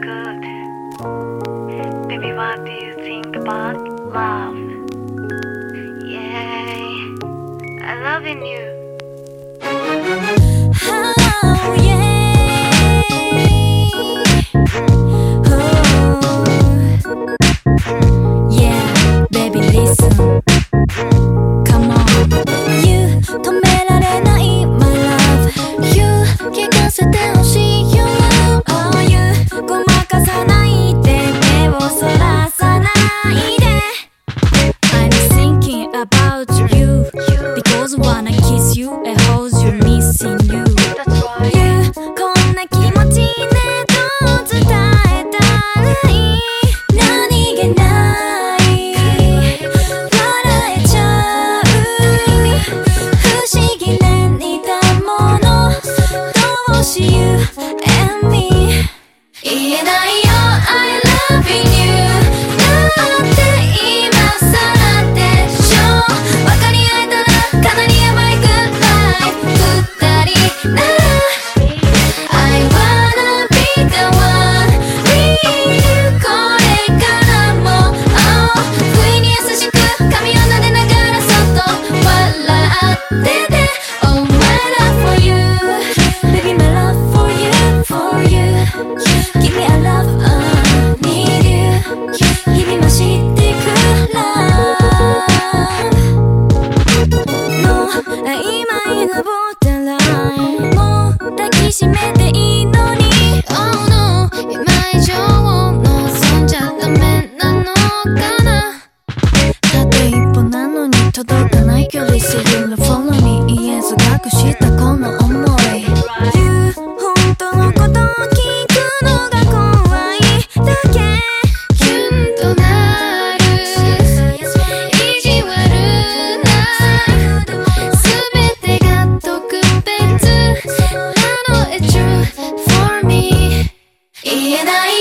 good. Baby, what do you think about love? Yay, I love you. Oh, yeah. Oh, yeah, baby, listen. Come on, you love. 言えないよ。けない